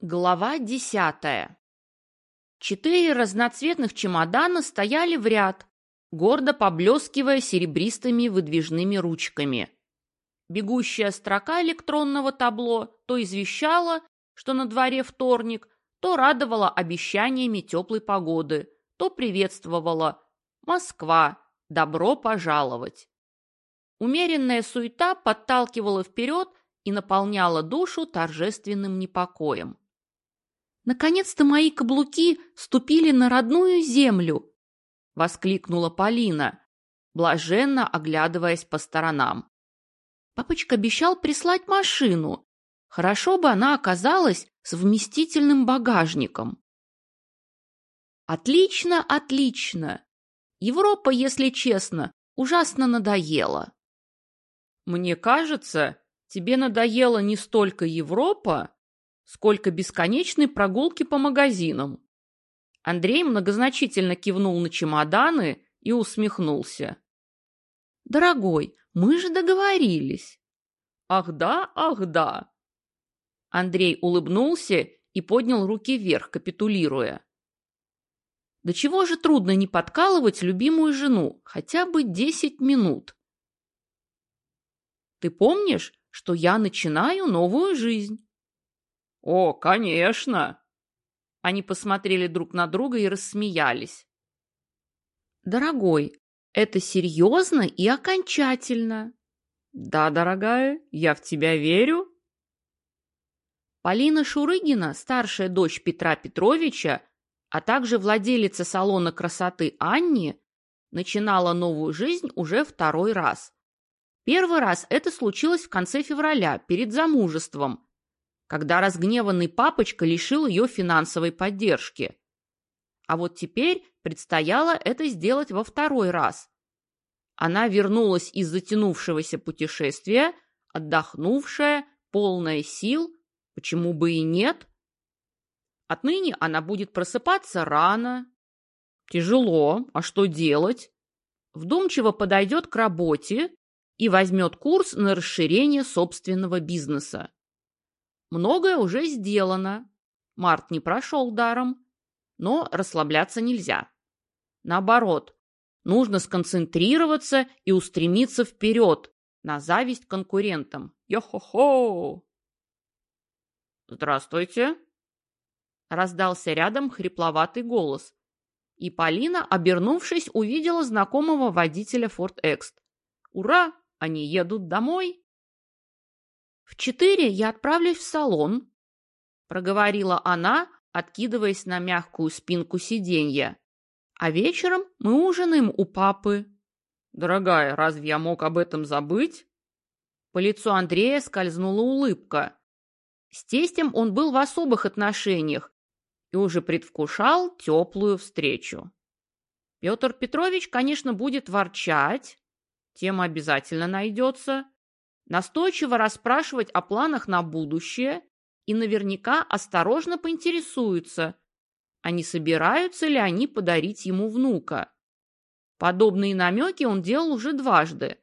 Глава десятая. Четыре разноцветных чемодана стояли в ряд, гордо поблескивая серебристыми выдвижными ручками. Бегущая строка электронного табло то извещала, что на дворе вторник, то радовала обещаниями теплой погоды, то приветствовала «Москва! Добро пожаловать!». Умеренная суета подталкивала вперед и наполняла душу торжественным непокоем. Наконец-то мои каблуки ступили на родную землю, воскликнула Полина, блаженно оглядываясь по сторонам. Папочка обещал прислать машину. Хорошо бы она оказалась с вместительным багажником. Отлично, отлично. Европа, если честно, ужасно надоела. Мне кажется, тебе надоела не столько Европа, сколько бесконечной прогулки по магазинам. Андрей многозначительно кивнул на чемоданы и усмехнулся. «Дорогой, мы же договорились!» «Ах да, ах да!» Андрей улыбнулся и поднял руки вверх, капитулируя. «Да чего же трудно не подкалывать любимую жену хотя бы десять минут?» «Ты помнишь, что я начинаю новую жизнь?» «О, конечно!» Они посмотрели друг на друга и рассмеялись. «Дорогой, это серьезно и окончательно!» «Да, дорогая, я в тебя верю!» Полина Шурыгина, старшая дочь Петра Петровича, а также владелица салона красоты Анни, начинала новую жизнь уже второй раз. Первый раз это случилось в конце февраля, перед замужеством, когда разгневанный папочка лишил ее финансовой поддержки. А вот теперь предстояло это сделать во второй раз. Она вернулась из затянувшегося путешествия, отдохнувшая, полная сил, почему бы и нет. Отныне она будет просыпаться рано. Тяжело, а что делать? Вдумчиво подойдет к работе и возьмет курс на расширение собственного бизнеса. Многое уже сделано. Март не прошел даром. Но расслабляться нельзя. Наоборот, нужно сконцентрироваться и устремиться вперед, на зависть конкурентам. Йо-хо-хо! «Здравствуйте!» Раздался рядом хрипловатый голос. И Полина, обернувшись, увидела знакомого водителя Форд Экст. «Ура! Они едут домой!» «В четыре я отправлюсь в салон», — проговорила она, откидываясь на мягкую спинку сиденья. «А вечером мы ужинаем у папы». «Дорогая, разве я мог об этом забыть?» По лицу Андрея скользнула улыбка. С тестем он был в особых отношениях и уже предвкушал теплую встречу. Петр Петрович, конечно, будет ворчать, тема обязательно найдется, настойчиво расспрашивать о планах на будущее и наверняка осторожно поинтересуется, а не собираются ли они подарить ему внука. Подобные намеки он делал уже дважды,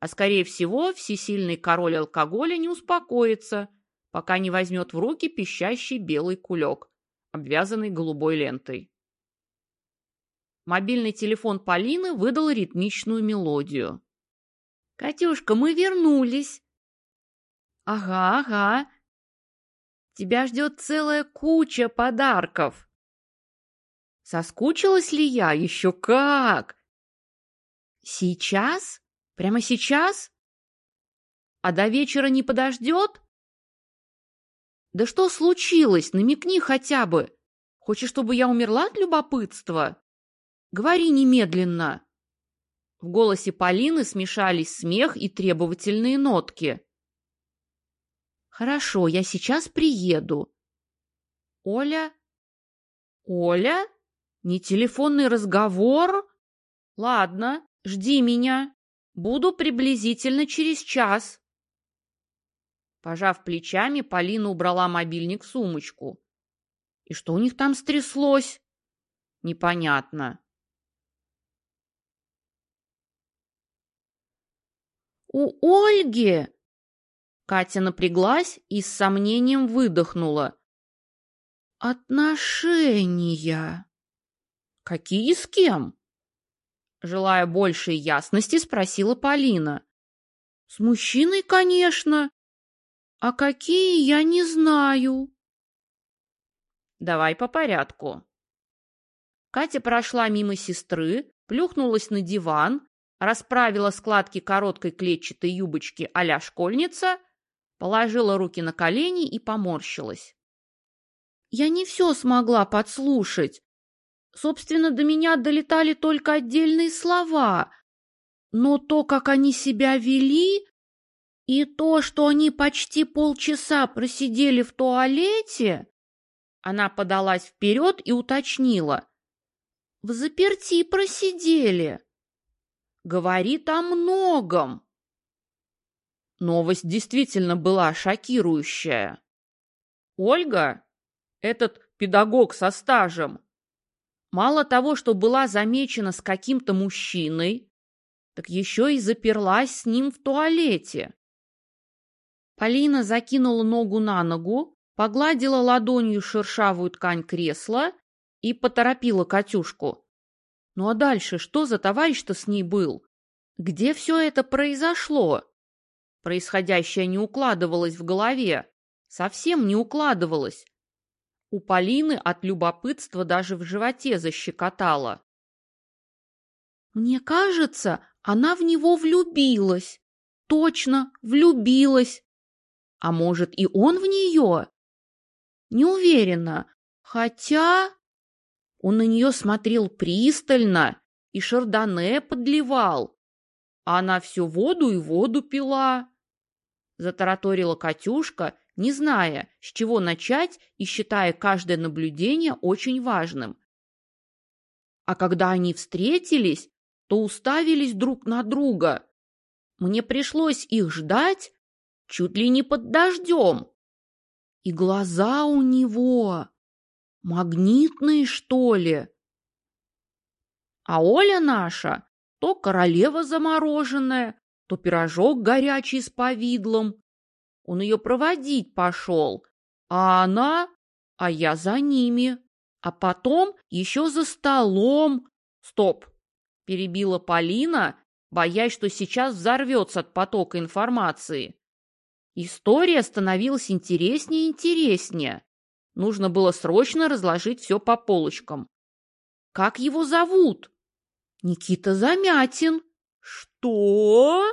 а скорее всего всесильный король алкоголя не успокоится, пока не возьмет в руки пищащий белый кулек, обвязанный голубой лентой. Мобильный телефон Полины выдал ритмичную мелодию. «Катюшка, мы вернулись!» «Ага, ага. Тебя ждет целая куча подарков!» «Соскучилась ли я? Еще как!» «Сейчас? Прямо сейчас? А до вечера не подождет?» «Да что случилось? Намекни хотя бы! Хочешь, чтобы я умерла от любопытства? Говори немедленно!» В голосе Полины смешались смех и требовательные нотки. «Хорошо, я сейчас приеду». «Оля? Оля? Не телефонный разговор? Ладно, жди меня. Буду приблизительно через час». Пожав плечами, Полина убрала мобильник в сумочку. И что у них там стряслось? Непонятно. «У Ольги!» Катя напряглась и с сомнением выдохнула. отношения. Какие с кем? Желая большей ясности, спросила Полина. С мужчиной, конечно. А какие, я не знаю. Давай по порядку. Катя прошла мимо сестры, плюхнулась на диван, расправила складки короткой клетчатой юбочки а школьница, положила руки на колени и поморщилась. Я не все смогла подслушать. Собственно, до меня долетали только отдельные слова. Но то, как они себя вели, и то, что они почти полчаса просидели в туалете... Она подалась вперед и уточнила. В заперти просидели. Говорит о многом. Новость действительно была шокирующая. Ольга этот педагог со стажем, мало того, что была замечена с каким-то мужчиной, так еще и заперлась с ним в туалете. Полина закинула ногу на ногу, погладила ладонью шершавую ткань кресла и поторопила Катюшку. Ну а дальше что за товарищ-то с ней был? Где все это произошло? Происходящее не укладывалось в голове, совсем не укладывалось. У Полины от любопытства даже в животе защекотало. «Мне кажется, она в него влюбилась. Точно, влюбилась. А может, и он в нее? Не уверена. Хотя...» Он на нее смотрел пристально и шардоне подливал. А она всю воду и воду пила. Затараторила Катюшка не зная, с чего начать и считая каждое наблюдение очень важным. А когда они встретились, то уставились друг на друга. Мне пришлось их ждать чуть ли не под дождем. И глаза у него магнитные, что ли. А Оля наша то королева замороженная, то пирожок горячий с повидлом, он ее проводить пошел, а она, а я за ними, а потом еще за столом. Стоп, перебила Полина, боясь, что сейчас взорвется от потока информации. История становилась интереснее и интереснее. Нужно было срочно разложить все по полочкам. Как его зовут? Никита Замятин. Что?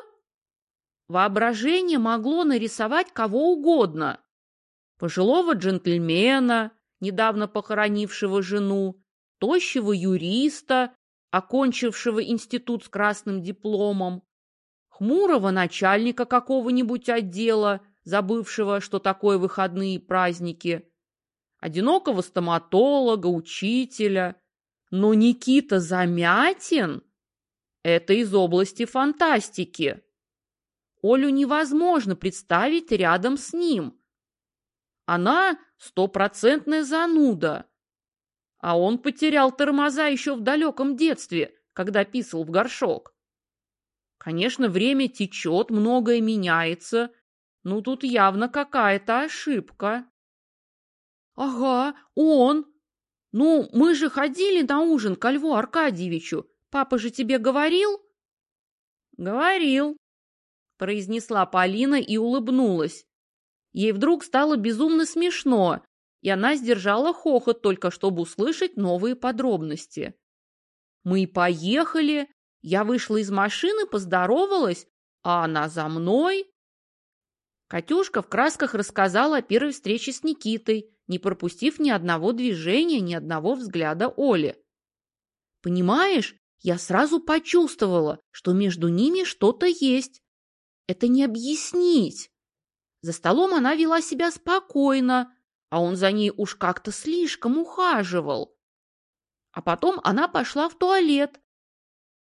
Воображение могло нарисовать кого угодно. Пожилого джентльмена, недавно похоронившего жену, тощего юриста, окончившего институт с красным дипломом, хмурого начальника какого-нибудь отдела, забывшего, что такое выходные праздники, одинокого стоматолога, учителя. Но Никита Замятин – это из области фантастики. Олю невозможно представить рядом с ним. Она стопроцентная зануда. А он потерял тормоза еще в далеком детстве, когда писал в горшок. Конечно, время течет, многое меняется, но тут явно какая-то ошибка. Ага, он. Ну, мы же ходили на ужин ко Льву Аркадьевичу. Папа же тебе говорил? Говорил, произнесла Полина и улыбнулась. Ей вдруг стало безумно смешно, и она сдержала хохот только чтобы услышать новые подробности. Мы поехали, я вышла из машины, поздоровалась, а она за мной. Катюшка в красках рассказала о первой встрече с Никитой, не пропустив ни одного движения, ни одного взгляда Оли. Понимаешь, я сразу почувствовала, что между ними что-то есть. Это не объяснить. За столом она вела себя спокойно, а он за ней уж как-то слишком ухаживал. А потом она пошла в туалет,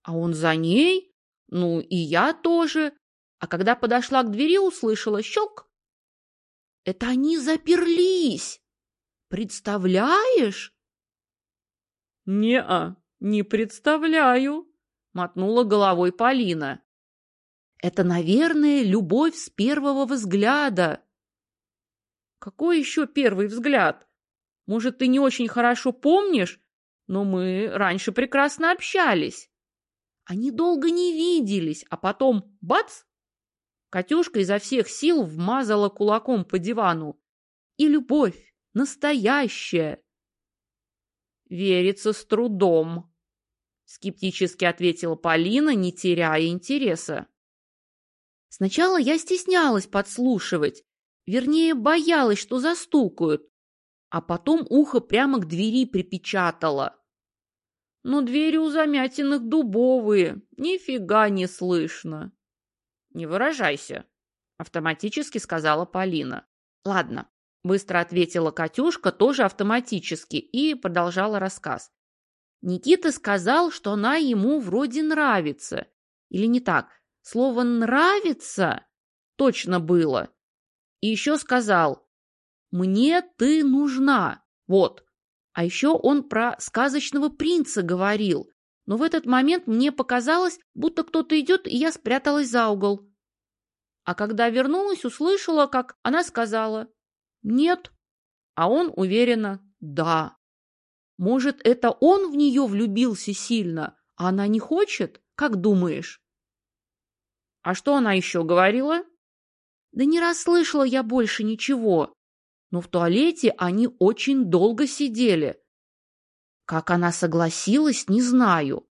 а он за ней, ну и я тоже. А когда подошла к двери, услышала щелк. Это они заперлись. Представляешь? Не-а, не представляю, мотнула головой Полина. Это, наверное, любовь с первого взгляда. Какой еще первый взгляд? Может, ты не очень хорошо помнишь, но мы раньше прекрасно общались. Они долго не виделись, а потом бац! Катюшка изо всех сил вмазала кулаком по дивану. И любовь настоящая. Верится с трудом, скептически ответила Полина, не теряя интереса. Сначала я стеснялась подслушивать, вернее, боялась, что застукают, а потом ухо прямо к двери припечатало. Но двери у Замятиных дубовые, нифига не слышно. Не выражайся, автоматически сказала Полина. Ладно, быстро ответила Катюшка, тоже автоматически, и продолжала рассказ. Никита сказал, что она ему вроде нравится. Или не так? Слово «нравится» точно было. И еще сказал «Мне ты нужна». Вот. А еще он про сказочного принца говорил. Но в этот момент мне показалось, будто кто-то идет, и я спряталась за угол. А когда вернулась, услышала, как она сказала «нет», а он уверенно «да». Может, это он в нее влюбился сильно, а она не хочет? Как думаешь? А что она еще говорила? Да не расслышала я больше ничего. Но в туалете они очень долго сидели. Как она согласилась, не знаю.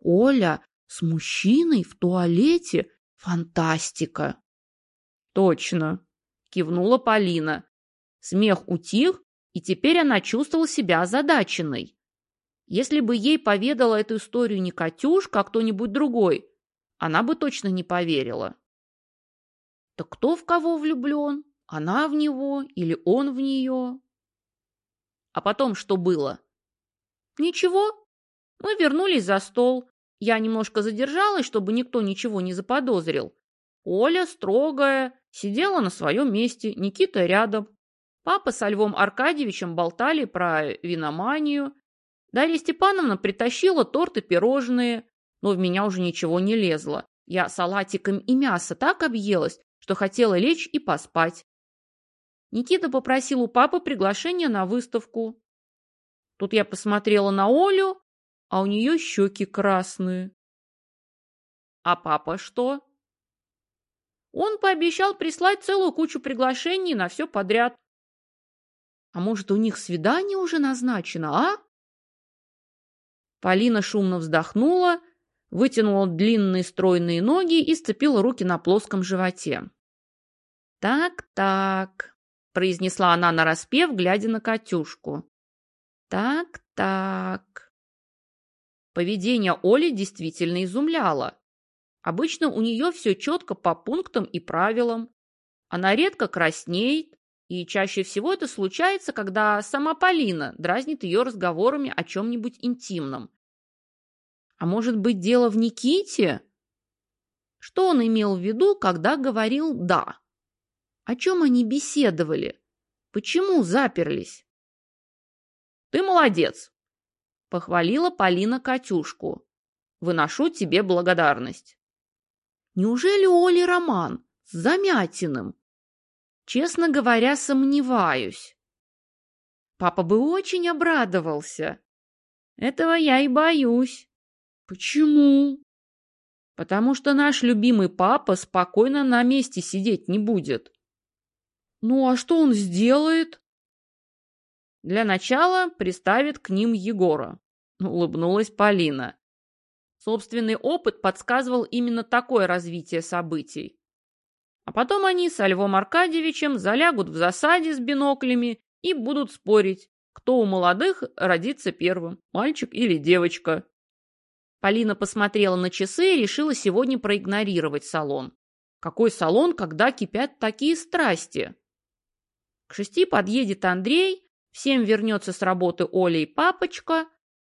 Оля с мужчиной в туалете — фантастика. Точно, кивнула Полина. Смех утих, и теперь она чувствовала себя озадаченной. Если бы ей поведала эту историю не Катюшка, а кто-нибудь другой, она бы точно не поверила. Так кто в кого влюблен? Она в него или он в нее? А потом что было? Ничего. Мы вернулись за стол. Я немножко задержалась, чтобы никто ничего не заподозрил. Оля, строгая, сидела на своем месте, Никита рядом. Папа со Львом Аркадьевичем болтали про виноманию. Дарья Степановна притащила торт и пирожные но в меня уже ничего не лезло. Я салатиком и мясо так объелась, что хотела лечь и поспать. Никита попросил у папы приглашение на выставку. Тут я посмотрела на Олю, а у нее щеки красные. А папа что? Он пообещал прислать целую кучу приглашений на все подряд. А может, у них свидание уже назначено, а? Полина шумно вздохнула вытянула длинные стройные ноги и сцепила руки на плоском животе. «Так-так», — произнесла она нараспев, глядя на Катюшку. «Так-так». Поведение Оли действительно изумляло. Обычно у нее все четко по пунктам и правилам. Она редко краснеет, и чаще всего это случается, когда сама Полина дразнит ее разговорами о чем-нибудь интимном, а может быть, дело в Никите? Что он имел в виду, когда говорил «да»? О чем они беседовали? Почему заперлись? «Ты молодец!» — похвалила Полина Катюшку. «Выношу тебе благодарность». «Неужели Оли роман с Замятиным?» «Честно говоря, сомневаюсь». Папа бы очень обрадовался. Этого я и боюсь. Почему? Потому что наш любимый папа спокойно на месте сидеть не будет. Ну а что он сделает? Для начала приставит к ним Егора, улыбнулась Полина. Собственный опыт подсказывал именно такое развитие событий. А потом они со Львом Аркадьевичем залягут в засаде с биноклями и будут спорить, кто у молодых родится первым, мальчик или девочка. Полина посмотрела на часы и решила сегодня проигнорировать салон. Какой салон, когда кипят такие страсти? К шести подъедет Андрей, всем вернется с работы Оля и папочка.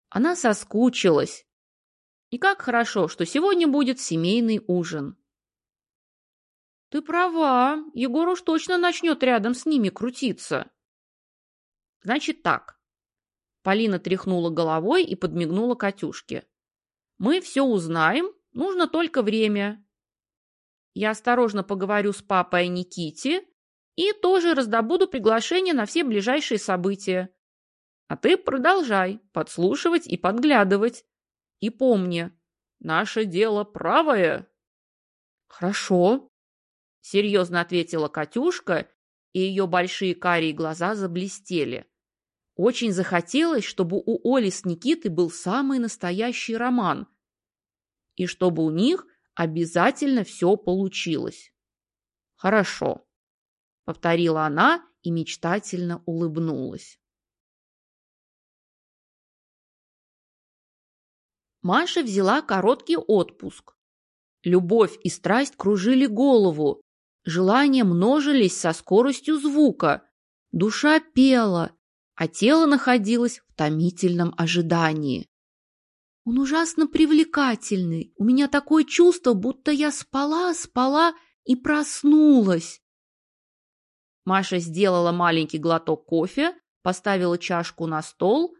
Она соскучилась. И как хорошо, что сегодня будет семейный ужин. Ты права, Егор уж точно начнет рядом с ними крутиться. Значит так. Полина тряхнула головой и подмигнула Катюшке. Мы все узнаем, нужно только время. Я осторожно поговорю с папой о Никите, и тоже раздобуду приглашение на все ближайшие события. А ты продолжай подслушивать и подглядывать. И помни, наше дело правое. Хорошо, серьезно ответила Катюшка, и ее большие карие глаза заблестели. Очень захотелось, чтобы у Оли с Никитой был самый настоящий роман, и чтобы у них обязательно все получилось. Хорошо, повторила она и мечтательно улыбнулась. Маша взяла короткий отпуск. Любовь и страсть кружили голову, желания множились со скоростью звука, душа пела, а тело находилось в томительном ожидании. Он ужасно привлекательный. У меня такое чувство, будто я спала, спала и проснулась. Маша сделала маленький глоток кофе, поставила чашку на стол,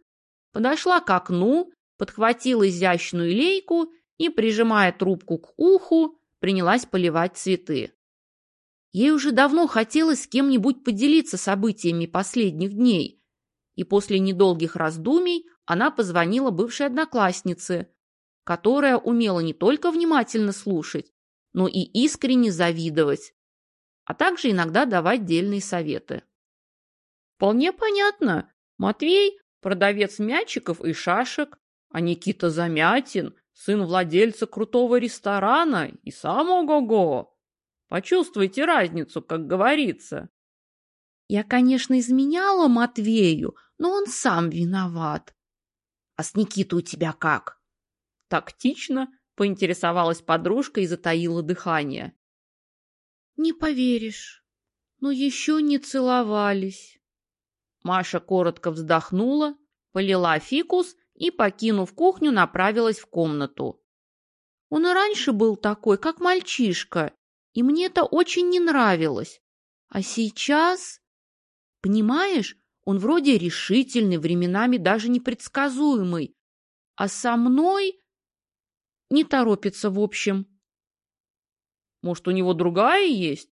подошла к окну подхватила изящную лейку и, прижимая трубку к уху, принялась поливать цветы. Ей уже давно хотелось с кем-нибудь поделиться событиями последних дней, и после недолгих раздумий она позвонила бывшей однокласснице, которая умела не только внимательно слушать, но и искренне завидовать, а также иногда давать дельные советы. Вполне понятно, Матвей – продавец мячиков и шашек, а Никита Замятин, сын владельца крутого ресторана и сам ого-го. Почувствуйте разницу, как говорится. Я, конечно, изменяла Матвею, но он сам виноват. А с Никитой у тебя как? Тактично поинтересовалась подружка и затаила дыхание. Не поверишь, но еще не целовались. Маша коротко вздохнула, полила фикус и, покинув кухню, направилась в комнату. Он и раньше был такой, как мальчишка, и мне это очень не нравилось. А сейчас... Понимаешь, он вроде решительный, временами даже непредсказуемый, а со мной не торопится в общем. Может, у него другая есть?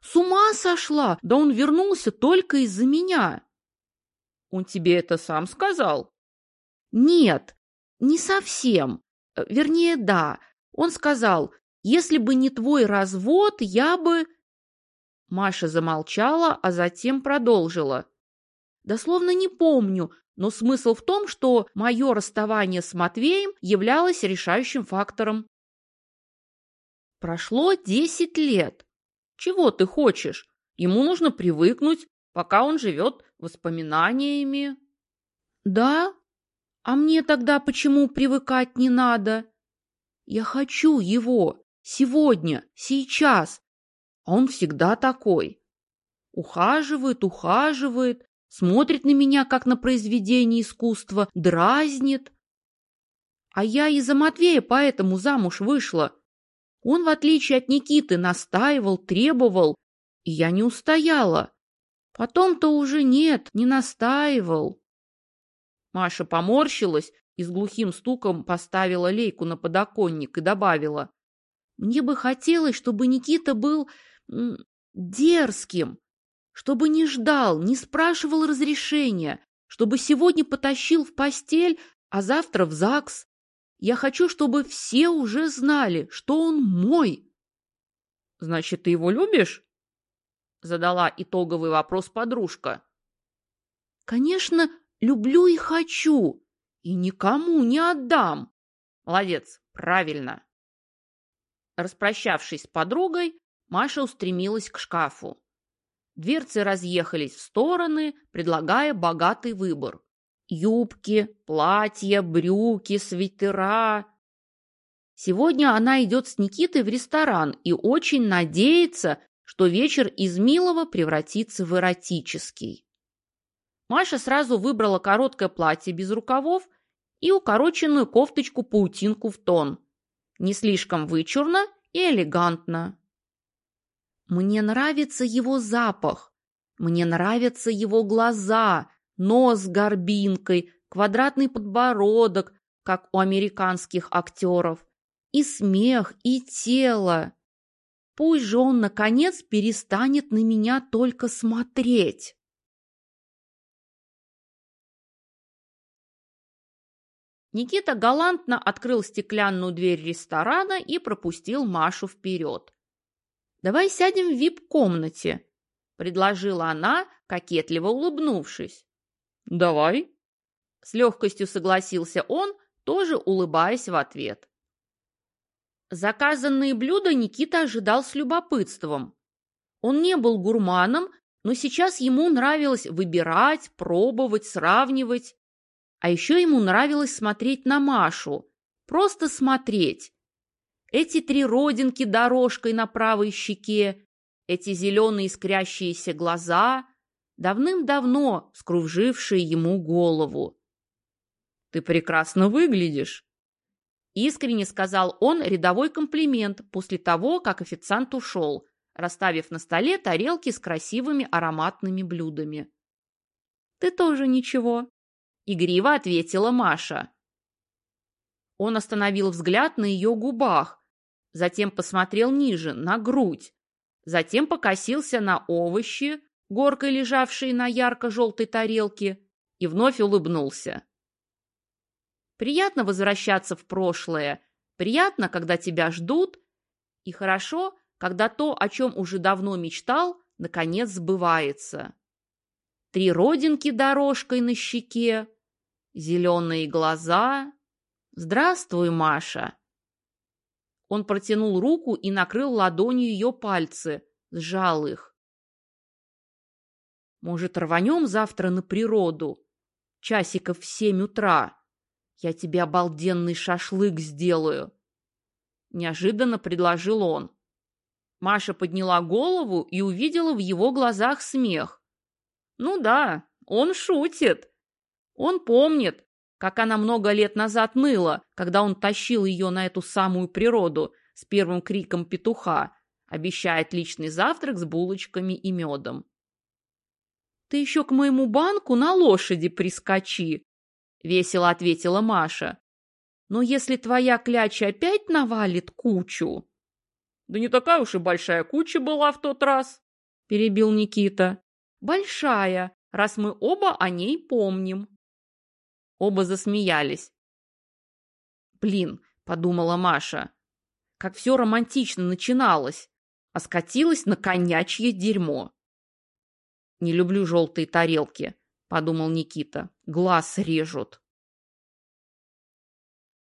С ума сошла! Да он вернулся только из-за меня. Он тебе это сам сказал? Нет, не совсем. Э, вернее, да. Он сказал, если бы не твой развод, я бы... Маша замолчала, а затем продолжила. Дословно не помню, но смысл в том, что мое расставание с Матвеем являлось решающим фактором. Прошло десять лет. Чего ты хочешь? Ему нужно привыкнуть, пока он живет воспоминаниями. Да, а мне тогда почему привыкать не надо? Я хочу его. Сегодня, сейчас. А он всегда такой. Ухаживает, ухаживает, смотрит на меня, как на произведение искусства, дразнит. А я из-за Матвея поэтому замуж вышла. Он, в отличие от Никиты, настаивал, требовал, и я не устояла. Потом-то уже нет, не настаивал. Маша поморщилась и с глухим стуком поставила лейку на подоконник и добавила. «Мне бы хотелось, чтобы Никита был дерзким, чтобы не ждал, не спрашивал разрешения, чтобы сегодня потащил в постель, а завтра в ЗАГС. Я хочу, чтобы все уже знали, что он мой». «Значит, ты его любишь?» Задала итоговый вопрос подружка. «Конечно, Люблю и хочу, и никому не отдам. Молодец, правильно. Распрощавшись с подругой, Маша устремилась к шкафу. Дверцы разъехались в стороны, предлагая богатый выбор. Юбки, платья, брюки, свитера. Сегодня она идет с Никитой в ресторан и очень надеется, что вечер из милого превратится в эротический. Маша сразу выбрала короткое платье без рукавов и укороченную кофточку-паутинку в тон. Не слишком вычурно и элегантно. Мне нравится его запах. Мне нравятся его глаза, нос с горбинкой, квадратный подбородок, как у американских актеров, и смех, и тело. Пусть же он, наконец, перестанет на меня только смотреть. Никита галантно открыл стеклянную дверь ресторана и пропустил Машу вперед. «Давай сядем в вип-комнате», — предложила она, кокетливо улыбнувшись. «Давай», — с легкостью согласился он, тоже улыбаясь в ответ. Заказанные блюда Никита ожидал с любопытством. Он не был гурманом, но сейчас ему нравилось выбирать, пробовать, сравнивать. А еще ему нравилось смотреть на Машу. Просто смотреть. Эти три родинки дорожкой на правой щеке, эти зеленые искрящиеся глаза, давным-давно скружившие ему голову. «Ты прекрасно выглядишь», — искренне сказал он рядовой комплимент после того, как официант ушел, расставив на столе тарелки с красивыми ароматными блюдами. «Ты тоже ничего», Игриво ответила Маша. Он остановил взгляд на ее губах, затем посмотрел ниже, на грудь, затем покосился на овощи, горкой лежавшие на ярко-желтой тарелке, и вновь улыбнулся. Приятно возвращаться в прошлое, приятно, когда тебя ждут, и хорошо, когда то, о чем уже давно мечтал, наконец сбывается. Три родинки дорожкой на щеке, зеленые глаза. «Здравствуй, Маша!» Он протянул руку и накрыл ладонью ее пальцы, сжал их. «Может, рванем завтра на природу? Часиков в семь утра. Я тебе обалденный шашлык сделаю!» Неожиданно предложил он. Маша подняла голову и увидела в его глазах смех. «Ну да, он шутит!» Он помнит, как она много лет назад ныла, когда он тащил ее на эту самую природу с первым криком петуха, обещая отличный завтрак с булочками и медом. «Ты еще к моему банку на лошади прискочи!» — весело ответила Маша. «Но если твоя кляча опять навалит кучу...» «Да не такая уж и большая куча была в тот раз», — перебил Никита. «Большая, раз мы оба о ней помним». Оба засмеялись. «Блин», — подумала Маша, — «как все романтично начиналось, а скатилось на конячье дерьмо». «Не люблю желтые тарелки», — подумал Никита, — «глаз режут».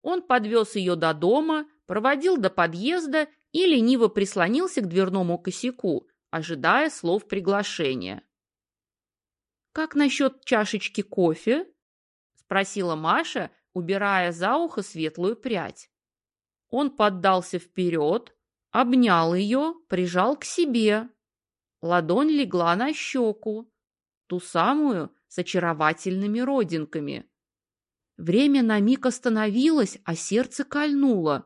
Он подвез ее до дома, проводил до подъезда и лениво прислонился к дверному косяку, ожидая слов приглашения. «Как насчет чашечки кофе?» Спросила Маша, убирая за ухо светлую прядь. Он поддался вперед, обнял ее, прижал к себе. Ладонь легла на щеку, ту самую с очаровательными родинками. Время на миг остановилось, а сердце кольнуло.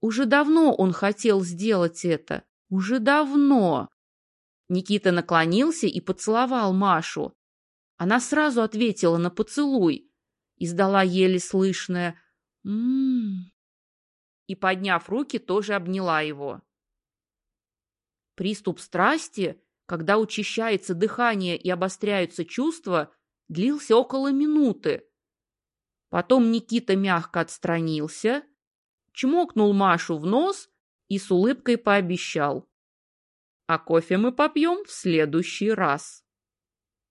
Уже давно он хотел сделать это. Уже давно. Никита наклонился и поцеловал Машу. Она сразу ответила на поцелуй, издала еле слышное «М-м-м» и, подняв руки, тоже обняла его. Приступ страсти, когда учащается дыхание и обостряются чувства, длился около минуты. Потом Никита мягко отстранился, чмокнул Машу в нос и с улыбкой пообещал. «А кофе мы попьем в следующий раз».